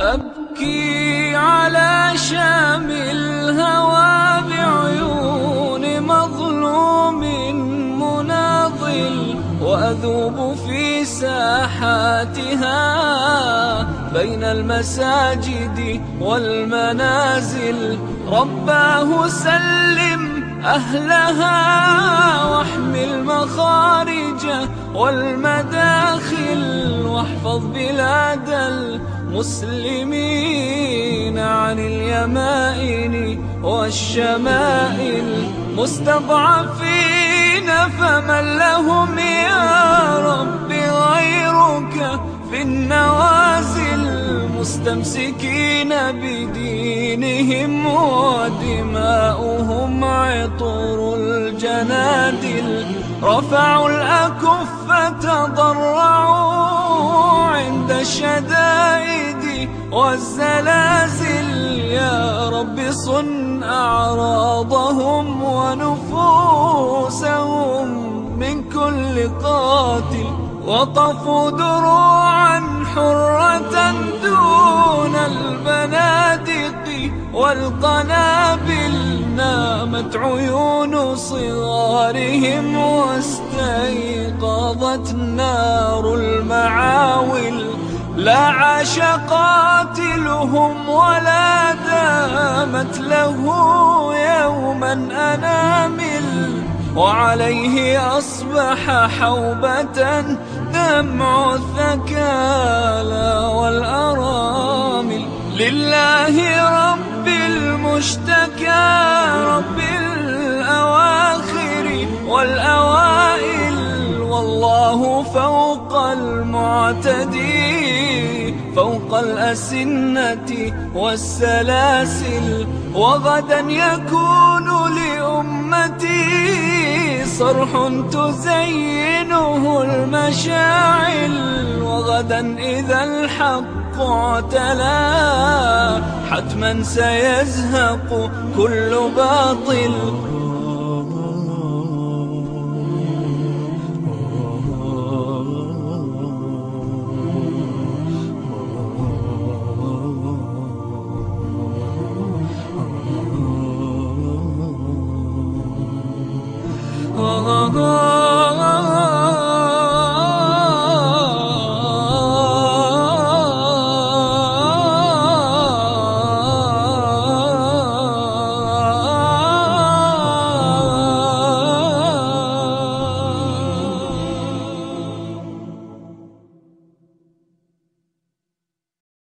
أبكي على شام الهوى بعيون مظلوم مناضل وأذوب في ساحاتها بين المساجد والمنازل. رباه سلم أهلها واحمي المخارج والمداخل واحفظ بلاد المسلمين عن اليمائن والشمائل مستضعفين فمن لهم يا رب غيرك في النوازل مستمسكين بدينهم ودماؤهم عطر الجنادل. رفعوا الأكف تضرعوا الشدائد والزلازل. يا رب صن أعراضهم ونفوسهم من كل قاتل وقفوا دروعا حرة دون البنادق والقنابل. نامت عيون صغارهم واستيقظت نار المعاول لا عاش قاتلهم ولا دامت له يوما أنامل وعليه أصبح حوبة دمع الثكالى والأرامل. لله رب المشتكى رب فوق المعتدي فوق الأسنة والسلاسل وغدا يكون لأمتي صرح تزينه المشاعل وغدا إذا الحق اعتلى حتما سيزهق كل باطل. God.